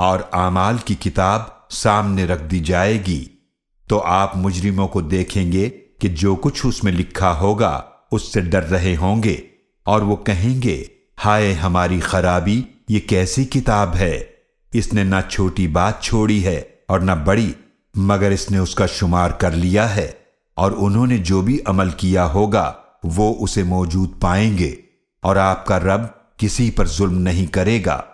और आमाल की किताब सामने रख दी जाएगी। तो आप मुजरिमों को देखेंगे कि जो कुछ उसमें लिखा होगा, उससे डर रहे होंगे और वो कहेंगे, हाय हमारी खराबी, ये कैसी किताब है? इसने ना छोटी बात छोड़ी है और ना बड़ी, मगर इसने उसका शुमार कर लिया है और उन्होंने जो भी अमल किया होगा, वो उसे मौजूद पाएँगे और आपका रब किसी पर जुल्म नहीं करेगा।